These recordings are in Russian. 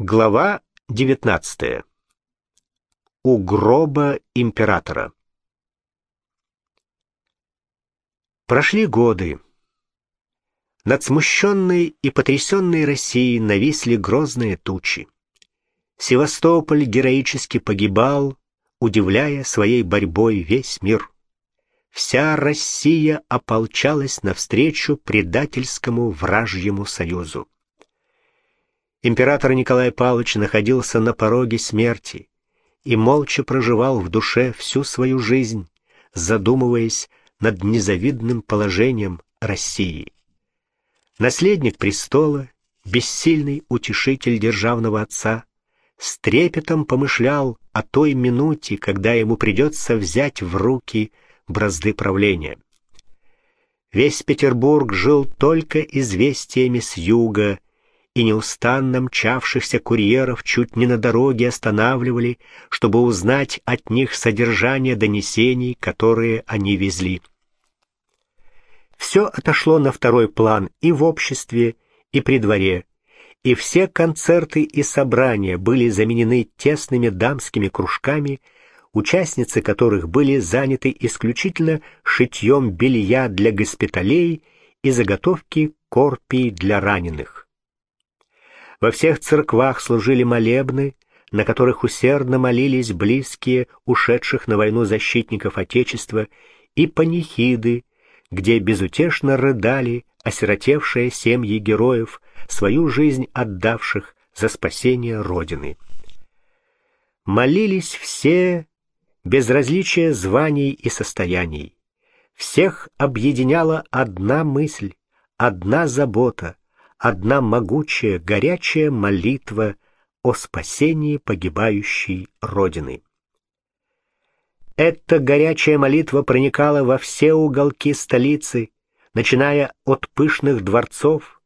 Глава 19. У гроба императора. Прошли годы. Над смущенной и потрясенной Россией нависли грозные тучи. Севастополь героически погибал, удивляя своей борьбой весь мир. Вся Россия ополчалась навстречу предательскому вражьему союзу. Император Николай Павлович находился на пороге смерти и молча проживал в душе всю свою жизнь, задумываясь над незавидным положением России. Наследник престола, бессильный утешитель державного отца, с трепетом помышлял о той минуте, когда ему придется взять в руки бразды правления. Весь Петербург жил только известиями с юга и неустанно мчавшихся курьеров чуть не на дороге останавливали, чтобы узнать от них содержание донесений, которые они везли. Все отошло на второй план и в обществе, и при дворе, и все концерты и собрания были заменены тесными дамскими кружками, участницы которых были заняты исключительно шитьем белья для госпиталей и заготовки корпий для раненых. Во всех церквах служили молебны, на которых усердно молились близкие ушедших на войну защитников Отечества, и панихиды, где безутешно рыдали осиротевшие семьи героев, свою жизнь отдавших за спасение Родины. Молились все без различия званий и состояний. Всех объединяла одна мысль, одна забота одна могучая, горячая молитва о спасении погибающей Родины. Эта горячая молитва проникала во все уголки столицы, начиная от пышных дворцов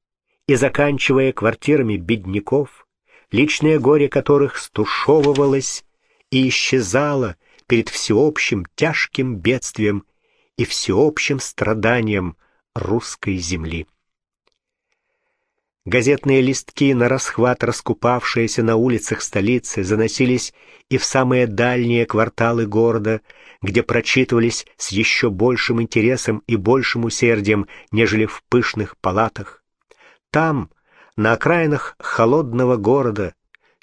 и заканчивая квартирами бедняков, личное горе которых стушевывалось и исчезало перед всеобщим тяжким бедствием и всеобщим страданием русской земли. Газетные листки на расхват, раскупавшиеся на улицах столицы, заносились и в самые дальние кварталы города, где прочитывались с еще большим интересом и большим усердием, нежели в пышных палатах. Там, на окраинах холодного города,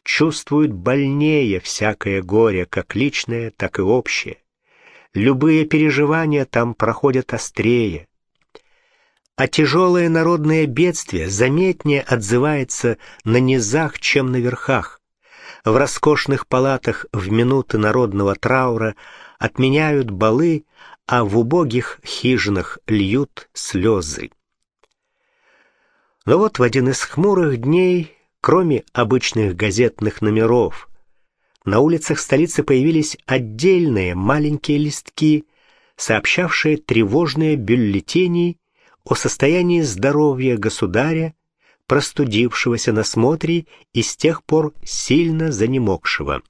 чувствуют больнее всякое горе, как личное, так и общее. Любые переживания там проходят острее, а тяжелое народное бедствие заметнее отзывается на низах, чем на верхах. В роскошных палатах в минуты народного траура отменяют балы, а в убогих хижинах льют слезы. Но вот в один из хмурых дней, кроме обычных газетных номеров, на улицах столицы появились отдельные маленькие листки, сообщавшие тревожные бюллетени о состоянии здоровья государя, простудившегося на смотре и с тех пор сильно занемогшего.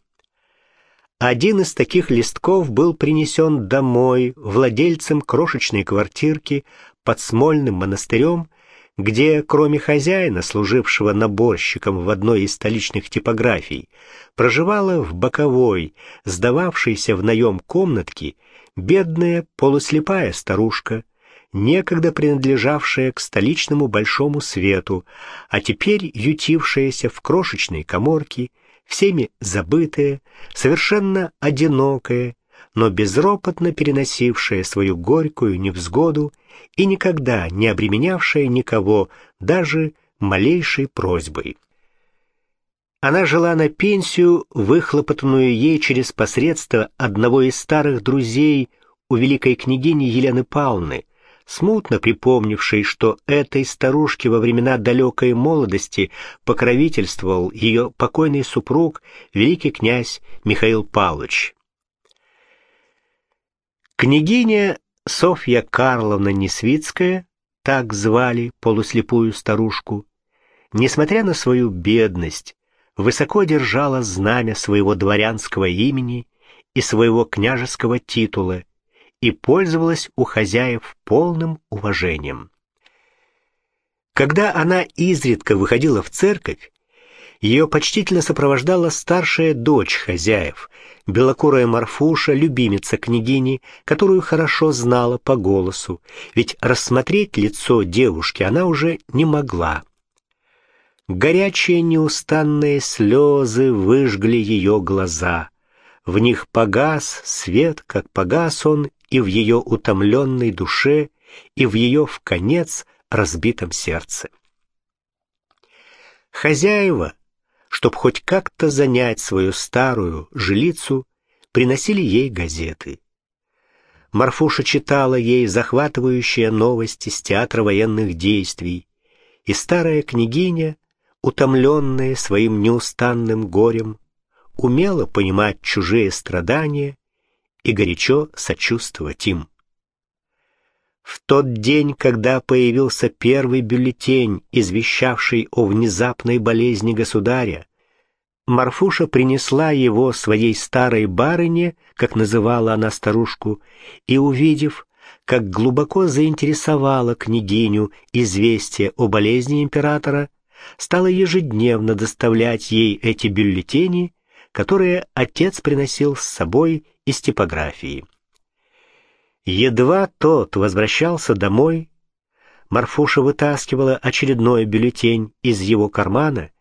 Один из таких листков был принесен домой владельцем крошечной квартирки под Смольным монастырем, где, кроме хозяина, служившего наборщиком в одной из столичных типографий, проживала в боковой, сдававшейся в наем комнатке, бедная полуслепая старушка, некогда принадлежавшая к столичному большому свету, а теперь ютившаяся в крошечной коморке, всеми забытая, совершенно одинокая, но безропотно переносившая свою горькую невзгоду и никогда не обременявшая никого даже малейшей просьбой. Она жила на пенсию, выхлопотанную ей через посредство одного из старых друзей у великой княгини Елены Павловны, смутно припомнивший, что этой старушке во времена далекой молодости покровительствовал ее покойный супруг, великий князь Михаил Павлович. Княгиня Софья Карловна Несвицкая, так звали полуслепую старушку, несмотря на свою бедность, высоко держала знамя своего дворянского имени и своего княжеского титула и пользовалась у хозяев полным уважением. Когда она изредка выходила в церковь, Ее почтительно сопровождала старшая дочь хозяев, белокурая Марфуша, любимица княгини, которую хорошо знала по голосу, ведь рассмотреть лицо девушки она уже не могла. Горячие неустанные слезы выжгли ее глаза. В них погас свет, как погас он и в ее утомленной душе, и в ее в конец разбитом сердце. Хозяева, чтоб хоть как-то занять свою старую жилицу, приносили ей газеты. Марфуша читала ей захватывающие новости с театра военных действий, и старая княгиня, утомленная своим неустанным горем, умела понимать чужие страдания и горячо сочувствовать им. В тот день, когда появился первый бюллетень, извещавший о внезапной болезни государя, Марфуша принесла его своей старой барыне, как называла она старушку, и, увидев, как глубоко заинтересовала княгиню известие о болезни императора, стала ежедневно доставлять ей эти бюллетени, которые отец приносил с собой из типографии. Едва тот возвращался домой, Марфуша вытаскивала очередной бюллетень из его кармана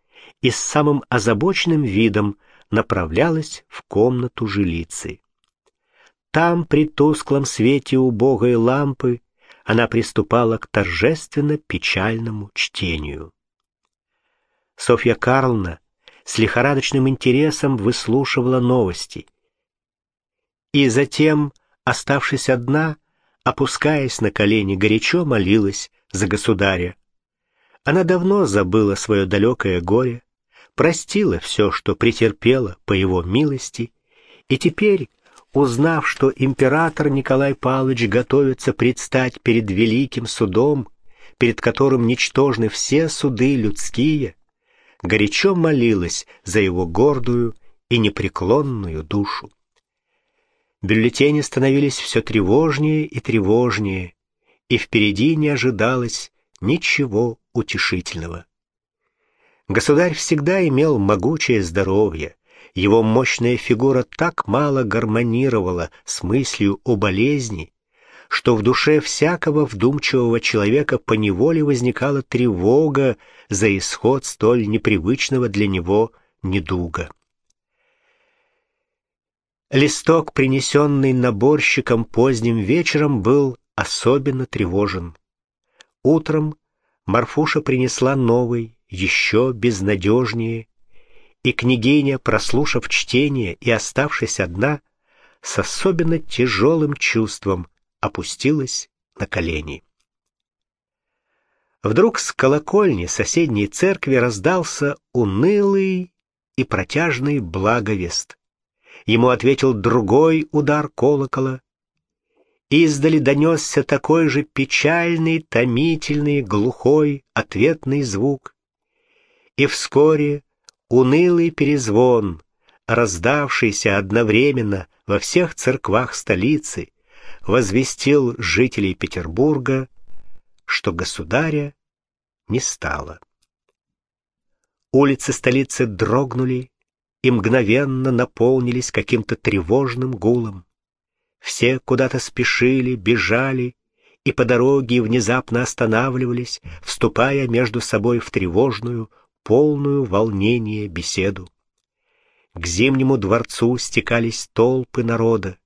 и с самым озабоченным видом направлялась в комнату жилицы. Там, при тусклом свете убогой лампы, она приступала к торжественно-печальному чтению. Софья Карловна с лихорадочным интересом выслушивала новости. И затем оставшись одна, опускаясь на колени, горячо молилась за государя. Она давно забыла свое далекое горе, простила все, что претерпела по его милости, и теперь, узнав, что император Николай Павлович готовится предстать перед великим судом, перед которым ничтожны все суды людские, горячо молилась за его гордую и непреклонную душу. Бюллетени становились все тревожнее и тревожнее, и впереди не ожидалось ничего утешительного. Государь всегда имел могучее здоровье, его мощная фигура так мало гармонировала с мыслью о болезни, что в душе всякого вдумчивого человека поневоле возникала тревога за исход столь непривычного для него недуга. Листок, принесенный наборщиком поздним вечером, был особенно тревожен. Утром Марфуша принесла новый, еще безнадежнее, и княгиня, прослушав чтение и оставшись одна, с особенно тяжелым чувством опустилась на колени. Вдруг с колокольни соседней церкви раздался унылый и протяжный благовест. Ему ответил другой удар колокола. Издали донесся такой же печальный, томительный, глухой ответный звук. И вскоре унылый перезвон, раздавшийся одновременно во всех церквах столицы, возвестил жителей Петербурга, что государя не стало. Улицы столицы дрогнули, и мгновенно наполнились каким-то тревожным гулом. Все куда-то спешили, бежали, и по дороге внезапно останавливались, вступая между собой в тревожную, полную волнение беседу. К Зимнему дворцу стекались толпы народа.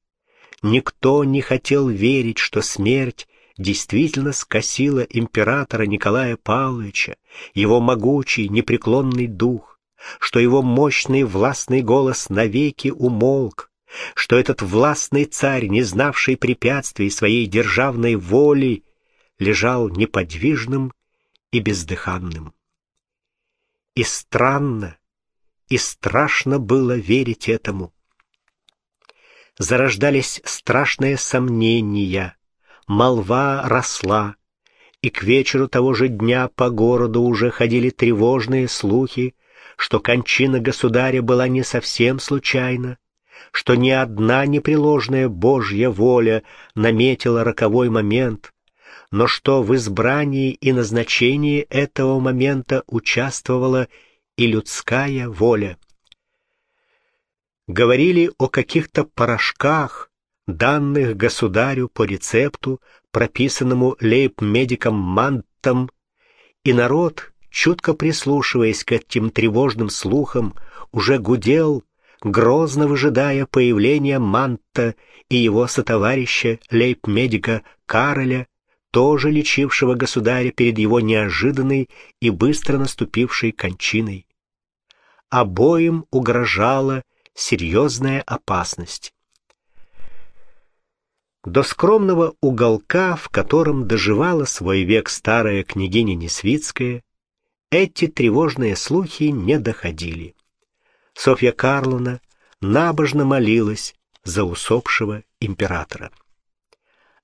Никто не хотел верить, что смерть действительно скосила императора Николая Павловича, его могучий, непреклонный дух что его мощный властный голос навеки умолк, что этот властный царь, не знавший препятствий своей державной воли, лежал неподвижным и бездыханным. И странно, и страшно было верить этому. Зарождались страшные сомнения, молва росла, и к вечеру того же дня по городу уже ходили тревожные слухи, что кончина государя была не совсем случайна, что ни одна непреложная Божья воля наметила роковой момент, но что в избрании и назначении этого момента участвовала и людская воля. Говорили о каких-то порошках, данных государю по рецепту, прописанному лейб-медиком Мантом, и народ, чутко прислушиваясь к этим тревожным слухам, уже гудел, грозно выжидая появления Манта и его сотоварища лейб-медика Кароля, тоже лечившего государя перед его неожиданной и быстро наступившей кончиной. Обоим угрожала серьезная опасность. До скромного уголка, в котором доживала свой век старая княгиня Несвицкая, эти тревожные слухи не доходили. Софья Карловна набожно молилась за усопшего императора.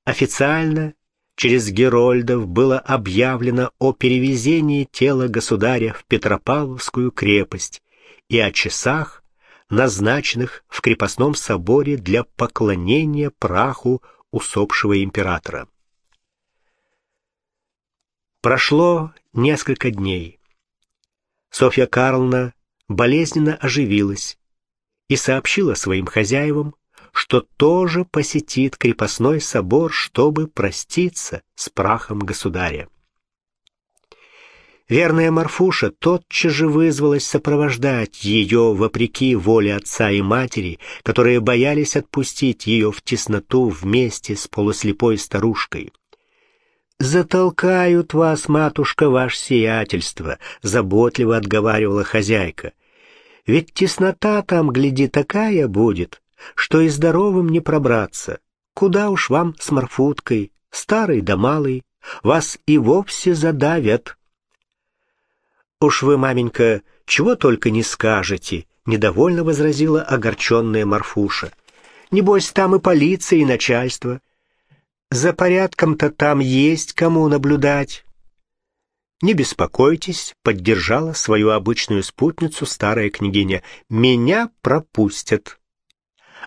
Официально через Герольдов было объявлено о перевезении тела государя в Петропавловскую крепость и о часах, назначенных в крепостном соборе для поклонения праху усопшего императора. Прошло несколько дней. Софья Карловна болезненно оживилась и сообщила своим хозяевам, что тоже посетит крепостной собор, чтобы проститься с прахом государя. Верная Марфуша тотчас же вызвалась сопровождать ее вопреки воле отца и матери, которые боялись отпустить ее в тесноту вместе с полуслепой старушкой. «Затолкают вас, матушка, ваше сиятельство», — заботливо отговаривала хозяйка. «Ведь теснота там, гляди, такая будет, что и здоровым не пробраться. Куда уж вам с Марфуткой, старый да малый, вас и вовсе задавят». «Уж вы, маменька, чего только не скажете», — недовольно возразила огорченная Марфуша. «Небось, там и полиция, и начальство. За порядком-то там есть кому наблюдать». «Не беспокойтесь», — поддержала свою обычную спутницу старая княгиня. «Меня пропустят».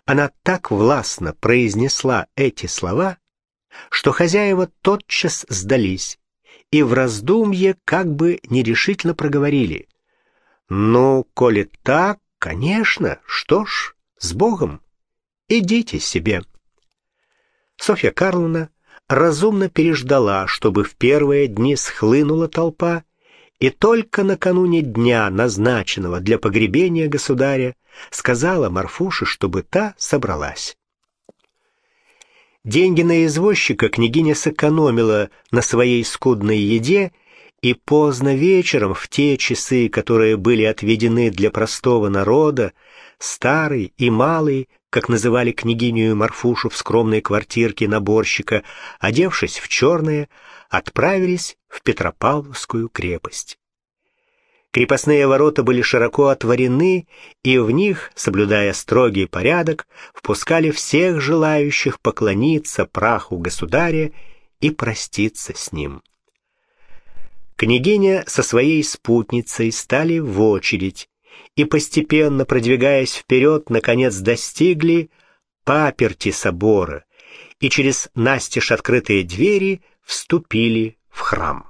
Она так властно произнесла эти слова, что хозяева тотчас сдались и в раздумье как бы нерешительно проговорили. «Ну, коли так, конечно, что ж, с Богом, идите себе». Софья Карловна разумно переждала, чтобы в первые дни схлынула толпа, и только накануне дня, назначенного для погребения государя, сказала Марфуше, чтобы та собралась. Деньги на извозчика княгиня сэкономила на своей скудной еде, и поздно вечером, в те часы, которые были отведены для простого народа, старый и малый, как называли княгиню Марфушу в скромной квартирке наборщика, одевшись в черное, отправились в Петропавловскую крепость. Крепостные ворота были широко отворены, и в них, соблюдая строгий порядок, впускали всех желающих поклониться праху государя и проститься с ним. Княгиня со своей спутницей стали в очередь и, постепенно продвигаясь вперед, наконец достигли паперти собора и через настежь открытые двери вступили в храм.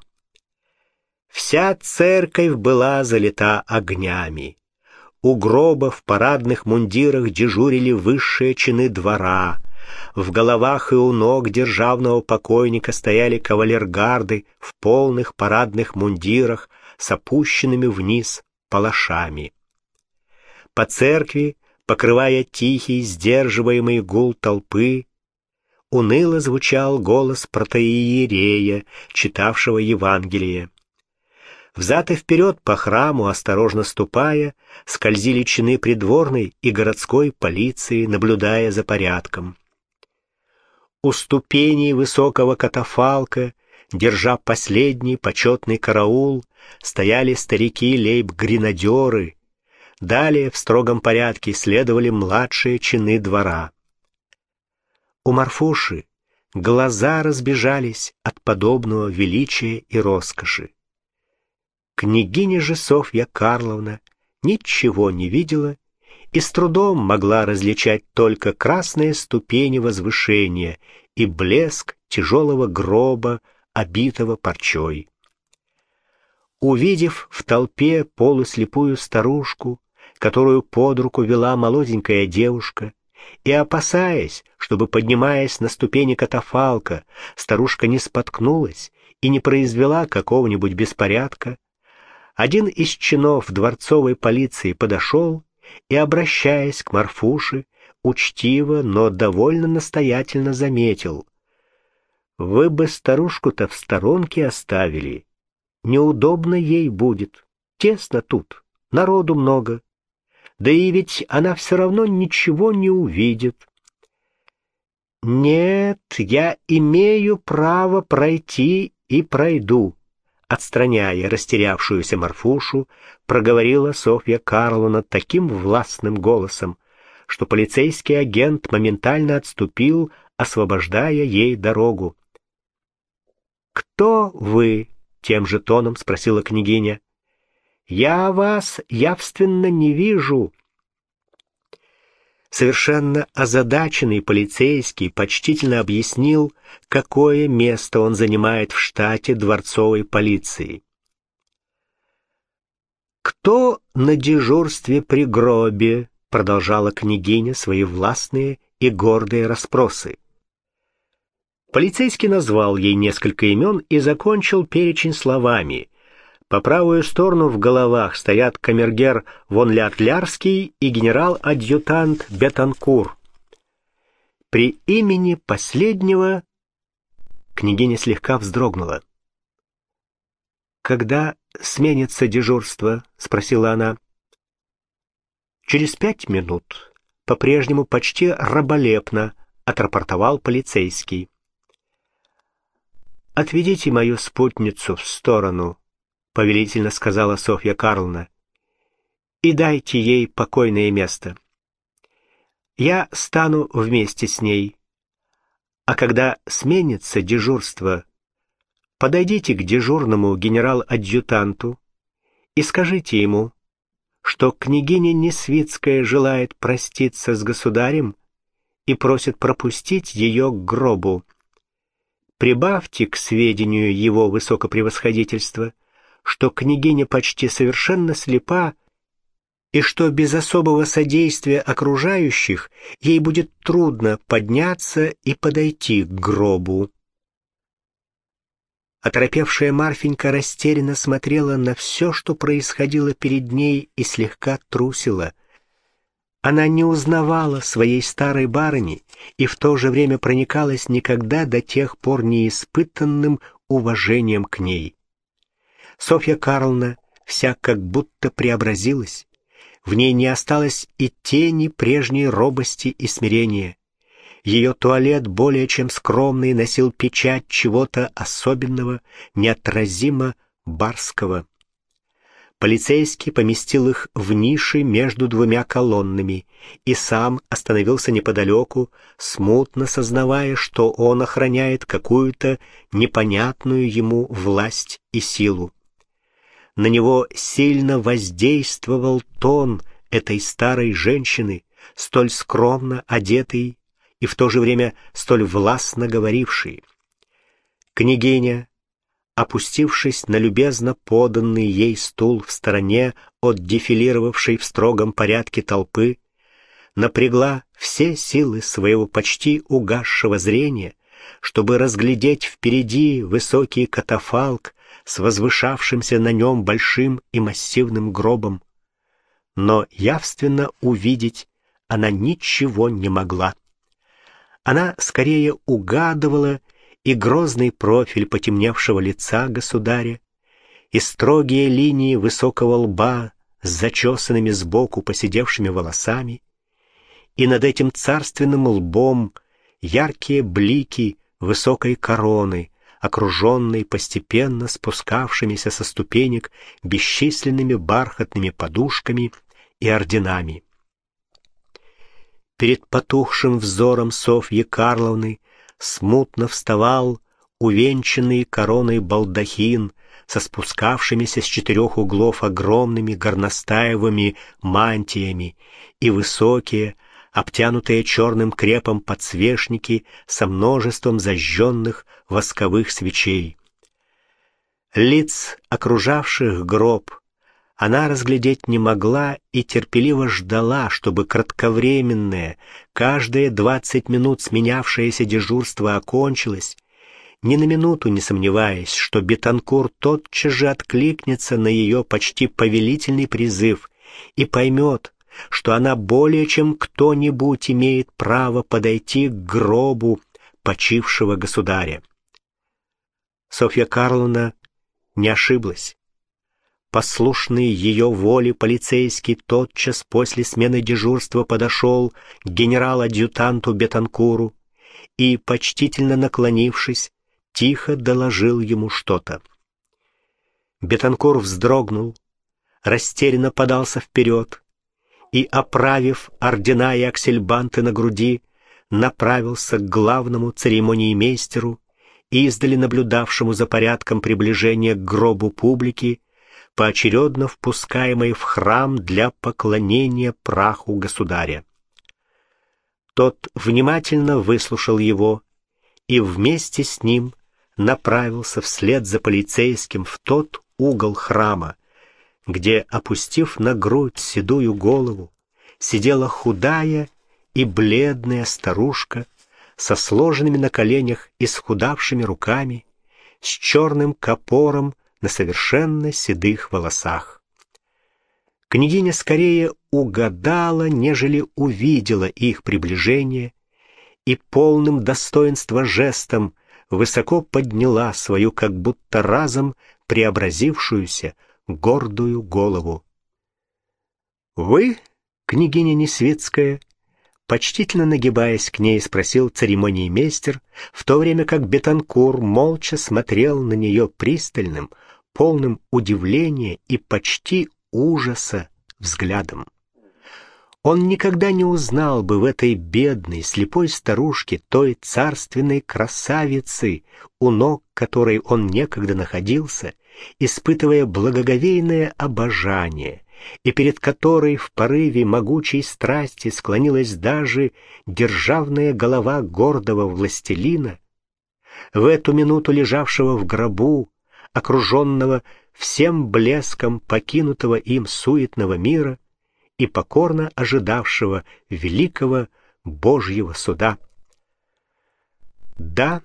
Вся церковь была залита огнями. У гроба в парадных мундирах дежурили высшие чины двора. В головах и у ног державного покойника стояли кавалергарды в полных парадных мундирах с опущенными вниз палашами. По церкви, покрывая тихий, сдерживаемый гул толпы, уныло звучал голос протоиерея, читавшего Евангелие. Взад и вперед по храму, осторожно ступая, скользили чины придворной и городской полиции, наблюдая за порядком. У ступеней высокого катафалка, держа последний почетный караул, стояли старики лейб-гренадеры. Далее в строгом порядке следовали младшие чины двора. У Марфуши глаза разбежались от подобного величия и роскоши. Княгиня же Софья Карловна ничего не видела и с трудом могла различать только красные ступени возвышения и блеск тяжелого гроба, обитого парчой. Увидев в толпе полуслепую старушку, которую под руку вела молоденькая девушка, и опасаясь, чтобы, поднимаясь на ступени катафалка, старушка не споткнулась и не произвела какого-нибудь беспорядка, один из чинов дворцовой полиции подошел и, обращаясь к Марфуше, учтиво, но довольно настоятельно заметил. «Вы бы старушку-то в сторонке оставили. Неудобно ей будет. Тесно тут, народу много. Да и ведь она все равно ничего не увидит». «Нет, я имею право пройти и пройду», отстраняя растерявшуюся Марфушу, проговорила Софья Карловна таким властным голосом, что полицейский агент моментально отступил, освобождая ей дорогу. «Кто вы?» — тем же тоном спросила княгиня. «Я вас явственно не вижу». Совершенно озадаченный полицейский почтительно объяснил, какое место он занимает в штате дворцовой полиции. «Кто на дежурстве при гробе?» продолжала княгиня свои властные и гордые расспросы. Полицейский назвал ей несколько имен и закончил перечень словами. По правую сторону в головах стоят камергер Вон Лятлярский и генерал-адъютант Бетанкур. При имени последнего княгиня слегка вздрогнула. «Когда сменится дежурство?» — спросила она. Через пять минут, по-прежнему почти раболепно, отрапортовал полицейский. «Отведите мою спутницу в сторону», — повелительно сказала Софья Карловна, «и дайте ей покойное место. Я стану вместе с ней, а когда сменится дежурство, подойдите к дежурному генерал-адъютанту и скажите ему, что княгиня Несвицкая желает проститься с государем и просит пропустить ее к гробу. Прибавьте к сведению его высокопревосходительства, что княгиня почти совершенно слепа и что без особого содействия окружающих ей будет трудно подняться и подойти к гробу. Оторопевшая Марфенька растерянно смотрела на все, что происходило перед ней, и слегка трусила. Она не узнавала своей старой барыни и в то же время проникалась никогда до тех пор неиспытанным уважением к ней. Софья Карловна вся как будто преобразилась. В ней не осталось и тени прежней робости и смирения. Ее туалет более чем скромный носил печать чего-то особенного, неотразимо барского. Полицейский поместил их в ниши между двумя колоннами и сам остановился неподалеку, смутно сознавая, что он охраняет какую-то непонятную ему власть и силу. На него сильно воздействовал тон этой старой женщины, столь скромно одетой и в то же время столь властно говоривший. Княгиня, опустившись на любезно поданный ей стул в стороне от дефилировавшей в строгом порядке толпы, напрягла все силы своего почти угасшего зрения, чтобы разглядеть впереди высокий катафалк с возвышавшимся на нем большим и массивным гробом. Но явственно увидеть она ничего не могла. Она скорее угадывала и грозный профиль потемневшего лица государя, и строгие линии высокого лба с зачесанными сбоку поседевшими волосами, и над этим царственным лбом яркие блики высокой короны, окруженной постепенно спускавшимися со ступенек бесчисленными бархатными подушками и орденами. Перед потухшим взором Софьи Карловны смутно вставал увенчанный короной балдахин со спускавшимися с четырех углов огромными горностаевыми мантиями и высокие, обтянутые черным крепом подсвечники со множеством зажженных восковых свечей. Лиц, окружавших гроб, она разглядеть не могла и терпеливо ждала, чтобы кратковременное, каждые двадцать минут сменявшееся дежурство окончилось, ни на минуту не сомневаясь, что Бетанкур тотчас же откликнется на ее почти повелительный призыв и поймет, что она более чем кто-нибудь имеет право подойти к гробу почившего государя. Софья Карловна не ошиблась. Послушный ее воле полицейский тотчас после смены дежурства подошел к генерал-адъютанту Бетанкуру и, почтительно наклонившись, тихо доложил ему что-то. Бетанкур вздрогнул, растерянно подался вперед и, оправив ордена и аксельбанты на груди, направился к главному церемониймейстеру, издали наблюдавшему за порядком приближения к гробу публики, поочередно впускаемой в храм для поклонения праху государя. Тот внимательно выслушал его и вместе с ним направился вслед за полицейским в тот угол храма, где, опустив на грудь седую голову, сидела худая и бледная старушка со сложенными на коленях и схудавшими руками, с черным копором на совершенно седых волосах. Княгиня скорее угадала, нежели увидела их приближение, и полным достоинства жестом высоко подняла свою как будто разом преобразившуюся гордую голову. «Вы, княгиня Несветская?» Почтительно нагибаясь к ней, спросил церемониймейстер, в то время как Бетанкур молча смотрел на нее пристальным, полным удивления и почти ужаса взглядом. Он никогда не узнал бы в этой бедной, слепой старушке той царственной красавицы, у ног которой он некогда находился, испытывая благоговейное обожание, и перед которой в порыве могучей страсти склонилась даже державная голова гордого властелина, в эту минуту лежавшего в гробу, окруженного всем блеском покинутого им суетного мира и покорно ожидавшего великого Божьего суда. Да,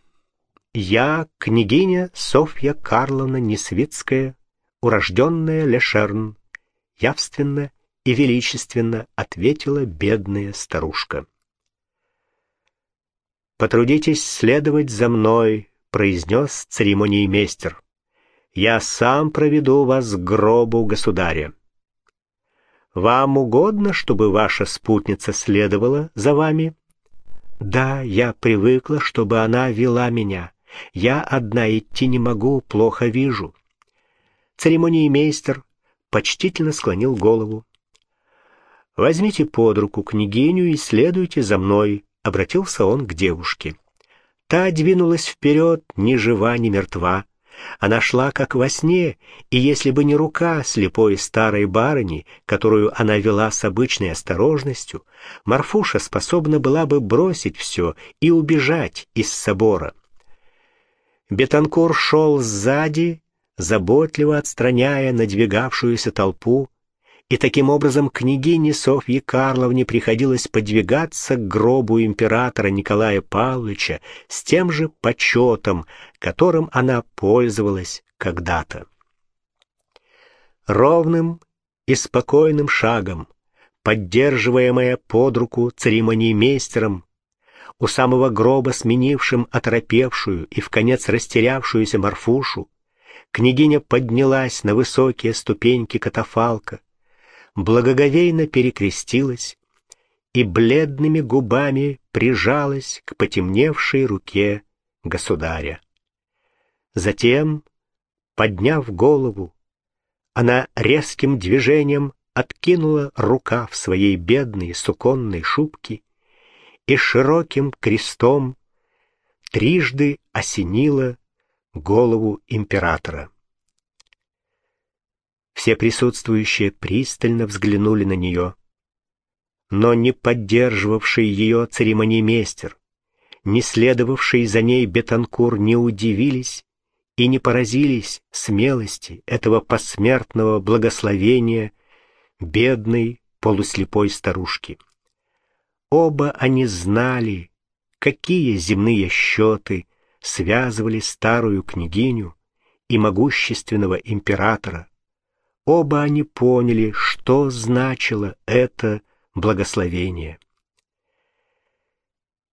я княгиня Софья Карловна Несвицкая, урожденная Лешерн, явственно и величественно ответила бедная старушка. «Потрудитесь следовать за мной», — произнес церемониймейстер. «Я сам проведу вас к гробу государя. Вам угодно, чтобы ваша спутница следовала за вами?» «Да, я привыкла, чтобы она вела меня. Я одна идти не могу, плохо вижу. Церемониймейстер почтительно склонил голову. «Возьмите под руку княгиню и следуйте за мной», — обратился он к девушке. Та двинулась вперед, ни жива, ни мертва. Она шла как во сне, и если бы не рука слепой старой барыни, которую она вела с обычной осторожностью, Марфуша способна была бы бросить все и убежать из собора. Бетанкур шел сзади, заботливо отстраняя надвигавшуюся толпу, и таким образом княгине Софье Карловне приходилось подвигаться к гробу императора Николая Павловича с тем же почетом, которым она пользовалась когда-то. Ровным и спокойным шагом, поддерживаемая под руку церемониймейстером, у самого гроба сменившим оторопевшую и в конец растерявшуюся Марфушу, княгиня поднялась на высокие ступеньки катафалка, благоговейно перекрестилась и бледными губами прижалась к потемневшей руке государя. Затем, подняв голову, она резким движением откинула рукав своей бедной суконной шубки и широким крестом трижды осенила голову императора. Все присутствующие пристально взглянули на нее, но не поддерживавший ее церемониймейстер, не следовавший за ней Бетанкур не удивились и не поразились смелости этого посмертного благословения бедной полуслепой старушки. Оба они знали, какие земные счеты связывали старую княгиню и могущественного императора. Оба они поняли, что значило это благословение.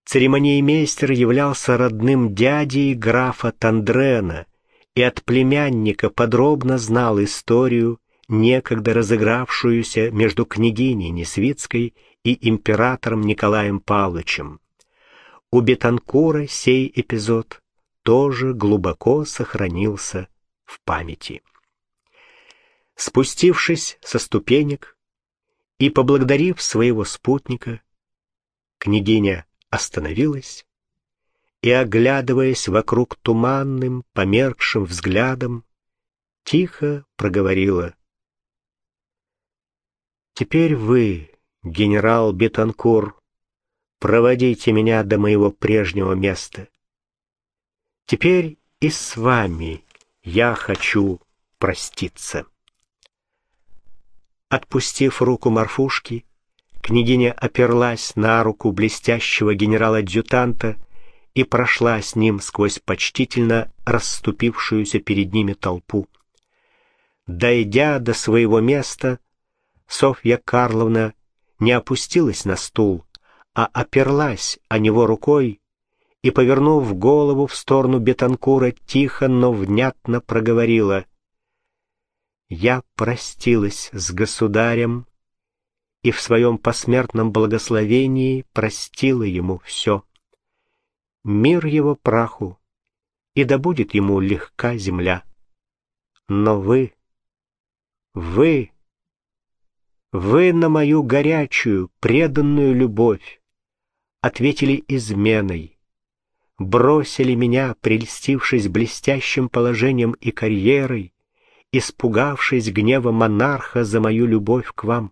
Церемониймейстер являлся родным дядей графа Тандрена и от племянника подробно знал историю, некогда разыгравшуюся между княгиней Несвицкой и императором Николаем Павловичем. У Бетанкура сей эпизод тоже глубоко сохранился в памяти. Спустившись со ступенек и поблагодарив своего спутника, княгиня остановилась и, оглядываясь вокруг туманным, померкшим взглядом, тихо проговорила. «Теперь вы, генерал Бетанкур, проводите меня до моего прежнего места. Теперь и с вами я хочу проститься». Отпустив руку Марфушки, княгиня оперлась на руку блестящего генерала-адъютанта и прошла с ним сквозь почтительно расступившуюся перед ними толпу. Дойдя до своего места, Софья Карловна не опустилась на стул, а оперлась о него рукой и, повернув голову в сторону Бетанкура, тихо, но внятно проговорила — я простилась с государем и в своем посмертном благословении простила ему все. Мир его праху, и да будет ему легка земля. Но вы, вы, вы на мою горячую, преданную любовь ответили изменой, бросили меня, прельстившись блестящим положением и карьерой, испугавшись гнева монарха за мою любовь к вам.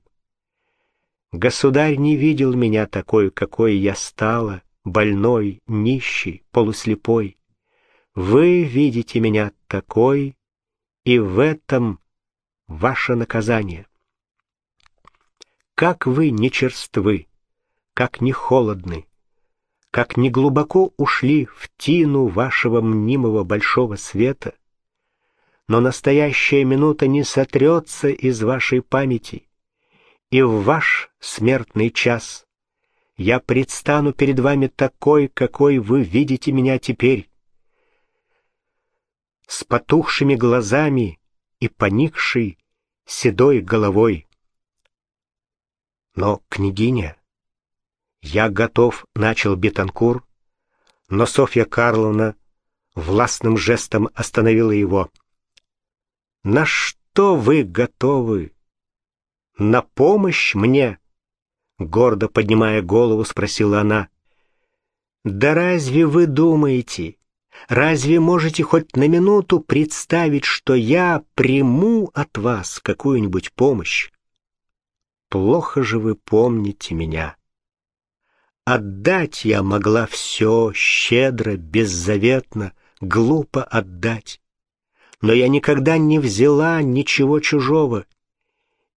Государь не видел меня такой, какой я стала, больной, нищий, полуслепой. Вы видите меня такой, и в этом ваше наказание. Как вы не черствы, как не холодны, как не глубоко ушли в тину вашего мнимого большого света, но настоящая минута не сотрется из вашей памяти, и в ваш смертный час я предстану перед вами такой, какой вы видите меня теперь, с потухшими глазами и поникшей седой головой. Но, княгиня, я готов, — начал Бетанкур, но Софья Карловна властным жестом остановила его. На что вы готовы? На помощь мне? Гордо поднимая голову, спросила она. Да разве вы думаете, разве можете хоть на минуту представить, что я приму от вас какую-нибудь помощь? Плохо же вы помните меня. Отдать я могла все, щедро, беззаветно, глупо отдать но я никогда не взяла ничего чужого.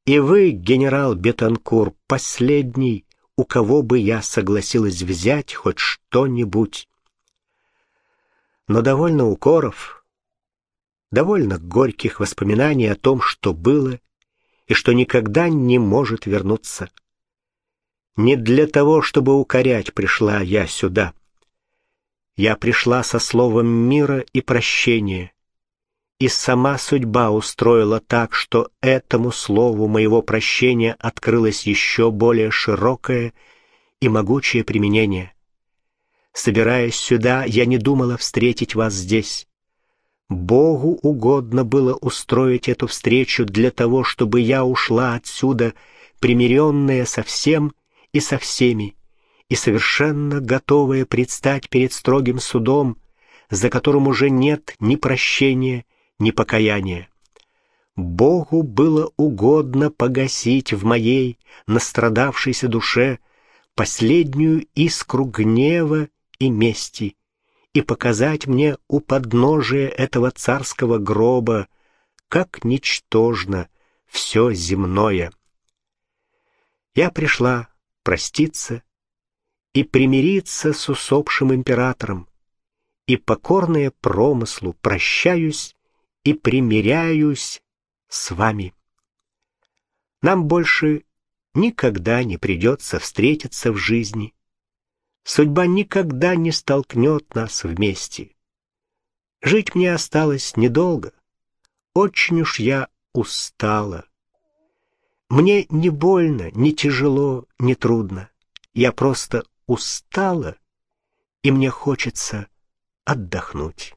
И вы, генерал Бетанкур, последний, у кого бы я согласилась взять хоть что-нибудь. Но довольно укоров, довольно горьких воспоминаний о том, что было и что никогда не может вернуться. Не для того, чтобы укорять, пришла я сюда. Я пришла со словом мира и прощения, и сама судьба устроила так, что этому слову моего прощения открылось еще более широкое и могучее применение. Собираясь сюда, я не думала встретить вас здесь. Богу угодно было устроить эту встречу для того, чтобы я ушла отсюда, примиренная со всем и со всеми, и совершенно готовая предстать перед строгим судом, за которым уже нет ни прощения, ни покаяния. Богу было угодно погасить в моей настрадавшейся душе последнюю искру гнева и мести и показать мне у подножия этого царского гроба, как ничтожно все земное. Я пришла проститься и примириться с усопшим императором, и покорное промыслу прощаюсь и примиряюсь с вами. Нам больше никогда не придется встретиться в жизни. Судьба никогда не столкнет нас вместе. Жить мне осталось недолго. Очень уж я устала. Мне не больно, не тяжело, не трудно. Я просто устала, и мне хочется отдохнуть.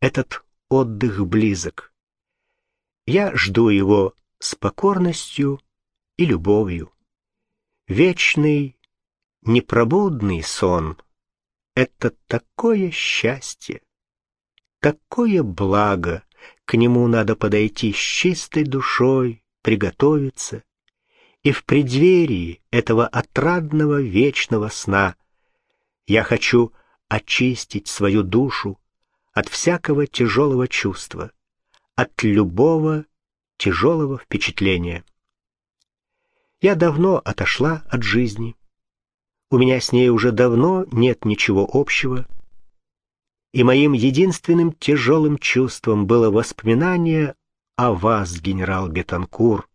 Этот отдых близок. Я жду его с покорностью и любовью. Вечный, непробудный сон — это такое счастье, такое благо, к нему надо подойти с чистой душой, приготовиться, и в преддверии этого отрадного вечного сна я хочу очистить свою душу от всякого тяжелого чувства, от любого тяжелого впечатления. Я давно отошла от жизни. У меня с ней уже давно нет ничего общего. И моим единственным тяжелым чувством было воспоминание о вас, генерал Бетанкур,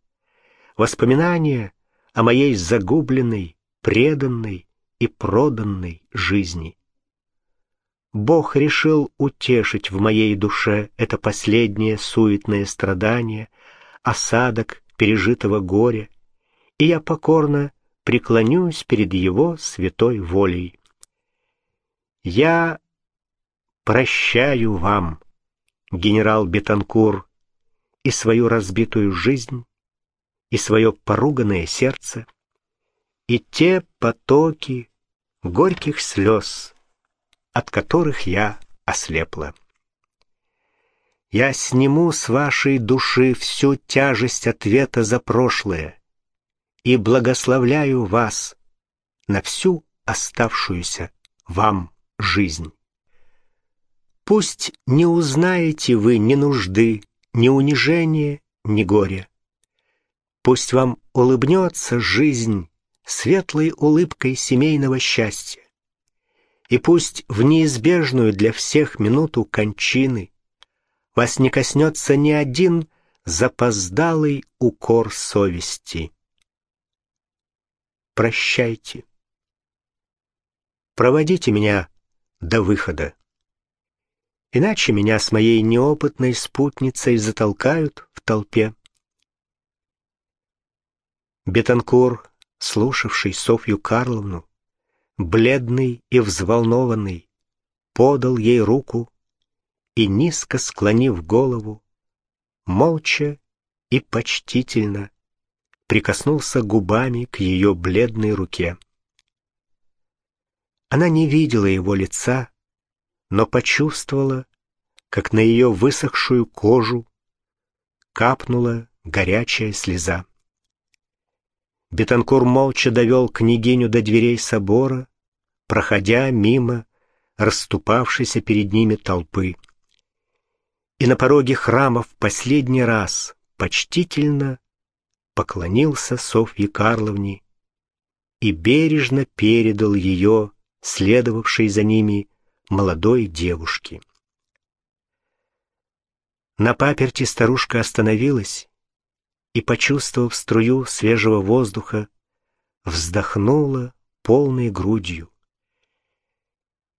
воспоминание о моей загубленной, преданной и проданной жизни. Бог решил утешить в моей душе это последнее суетное страдание, осадок пережитого горя, и я покорно преклонюсь перед Его святой волей. Я прощаю вам, генерал Бетанкур, и свою разбитую жизнь, и свое поруганное сердце, и те потоки горьких слез, от которых я ослепла. Я сниму с вашей души всю тяжесть ответа за прошлое и благословляю вас на всю оставшуюся вам жизнь. Пусть не узнаете вы ни нужды, ни унижения, ни горя. Пусть вам улыбнется жизнь светлой улыбкой семейного счастья и пусть в неизбежную для всех минуту кончины вас не коснется ни один запоздалый укор совести. Прощайте. Проводите меня до выхода. Иначе меня с моей неопытной спутницей затолкают в толпе. Бетанкур, слушавший Софью Карловну, бледный и взволнованный, подал ей руку и, низко склонив голову, молча и почтительно прикоснулся губами к ее бледной руке. Она не видела его лица, но почувствовала, как на ее высохшую кожу капнула горячая слеза. Бетанкур молча довел княгиню до дверей собора, проходя мимо расступавшейся перед ними толпы. И на пороге храма в последний раз почтительно поклонился Софье Карловне и бережно передал ее, следовавшей за ними, молодой девушке. На паперти старушка остановилась и, почувствовав струю свежего воздуха, вздохнула полной грудью.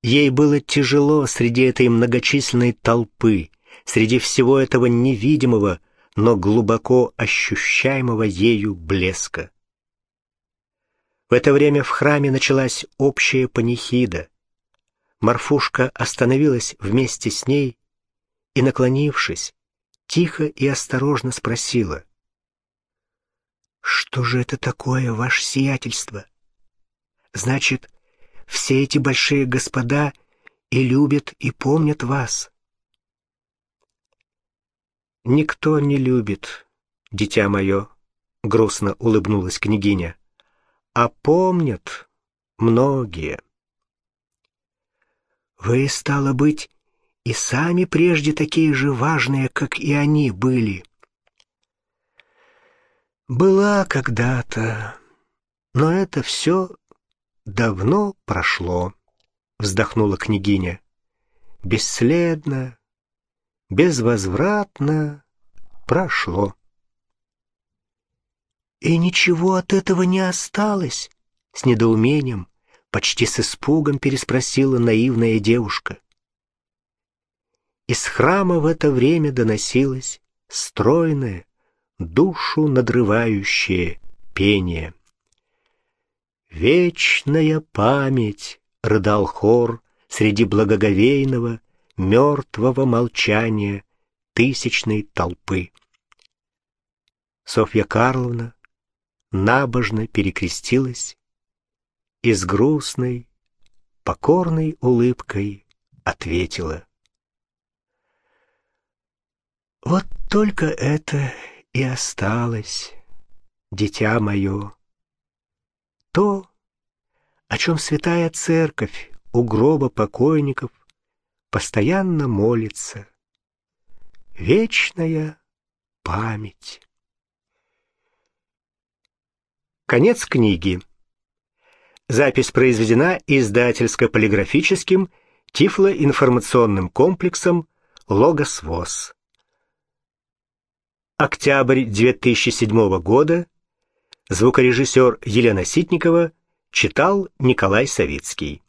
Ей было тяжело среди этой многочисленной толпы, среди всего этого невидимого, но глубоко ощущаемого ею блеска. В это время в храме началась общая панихида. Марфушка остановилась вместе с ней и, наклонившись, тихо и осторожно спросила — что же это такое, ваше сиятельство? Значит, все эти большие господа и любят, и помнят вас. Никто не любит, дитя мое, грустно улыбнулась княгиня, а помнят многие. Вы, стало быть, и сами прежде такие же важные, как и они были. Была когда-то, но это все давно прошло, вздохнула княгиня. Бесследно, безвозвратно прошло. И ничего от этого не осталось, с недоумением, почти с испугом переспросила наивная девушка. Из храма в это время доносилось стройное, душу надрывающее пение. «Вечная память!» — рыдал хор среди благоговейного, мертвого молчания тысячной толпы. Софья Карловна набожно перекрестилась и с грустной, покорной улыбкой ответила — вот только это и осталось, дитя мое. То, о чем святая церковь у гроба покойников постоянно молится. Вечная память. Конец книги. Запись произведена издательско-полиграфическим тифлоинформационным комплексом «Логос ВОЗ». Октябрь 2007 года. Звукорежиссер Елена Ситникова читал Николай Савицкий.